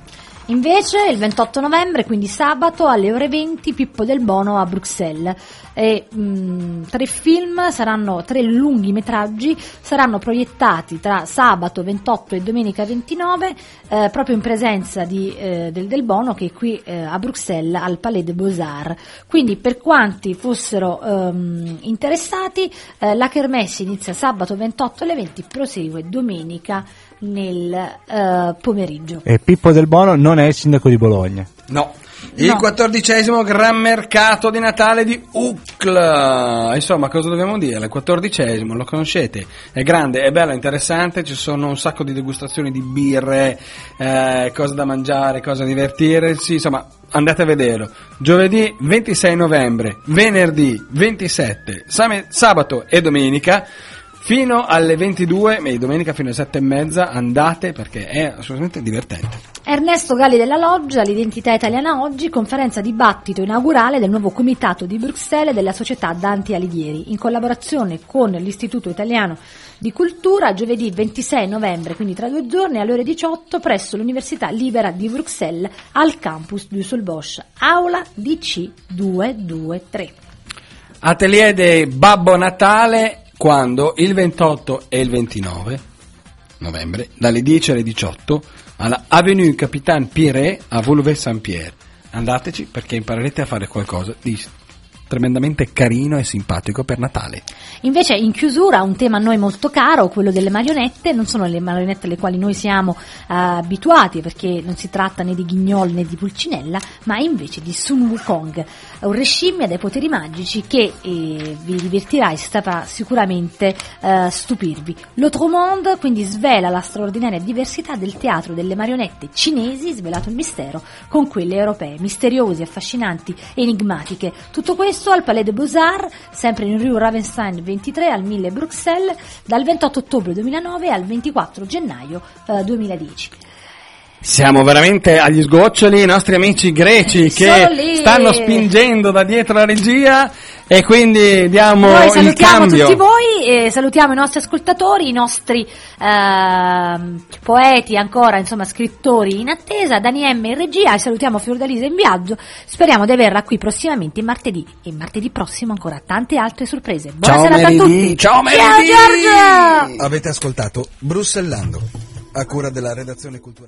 Invece il 28 novembre, quindi sabato alle ore 20, Pippo del Bono a Bruxelles. E, mh, tre film saranno, tre lunghi metraggi saranno proiettati tra sabato 28 e domenica 29, eh, proprio in presenza di, eh, del Del Bono che è qui eh, a Bruxelles al Palais de Beaux-Arts. Quindi per quanti fossero ehm, interessati, eh, la Kermesse inizia sabato 28 alle 20, prosegue domenica nel eh, pomeriggio. E Pippo Del Bono non è il sindaco di Bologna. no il No. quattordicesimo Gran Mercato di Natale di UCL insomma cosa dobbiamo dire il quattordicesimo lo conoscete è grande è bello è interessante ci sono un sacco di degustazioni di birre eh, cose da mangiare cose da divertirsi insomma andate a vederlo giovedì 26 novembre venerdì 27 same- sabato e domenica fino alle 22 e domenica fino alle 7 e mezza andate perché è assolutamente divertente Ernesto Galli della Loggia, l'identità italiana oggi, conferenza dibattito inaugurale del nuovo comitato di Bruxelles della società Dante Alighieri, in collaborazione con l'Istituto Italiano di Cultura, giovedì 26 novembre, quindi tra due giorni, alle ore 18, presso l'Università Libera di Bruxelles, al campus Düsselbosch, aula DC 223. Atelier de Babbo Natale quando il 28 e il 29 novembre dalle 10 alle 18 alla Avenue Capitan Piré a Volvay-Saint-Pierre. Andateci perché imparerete a fare qualcosa di tremendamente carino e simpatico per Natale. Invece in chiusura un tema a noi molto caro, quello delle marionette, non sono le marionette alle quali noi siamo eh, abituati perché non si tratta né di Ghignol né di Pulcinella, ma invece di Sun Wukong, un re scimmia dai poteri magici che eh, vi divertirà e saprà sicuramente eh, stupirvi. L'Autre Monde quindi svela la straordinaria diversità del teatro delle marionette cinesi, svelato il mistero, con quelle europee, misteriose, affascinanti, enigmatiche. Tutto questo al Palais de Beaux-Arts, sempre in Rue Ravenstein 23 al 1000 Bruxelles, dal 28 ottobre 2009 al 24 gennaio eh, 2010. Siamo veramente agli sgoccioli, i nostri amici greci Sono che stanno spingendo da dietro la regia e quindi diamo Noi il salutiamo cambio. tutti voi, e salutiamo i nostri ascoltatori, i nostri ehm, poeti, ancora insomma scrittori in attesa, Dani M in regia, e salutiamo Fiordalisa in viaggio. Speriamo di averla qui prossimamente martedì e martedì prossimo ancora tante altre sorprese. Buona Ciao, serata Mary a tutti. Ciao, Mary Ciao. Giorgio! Avete ascoltato Brussellando, a cura della redazione culturale.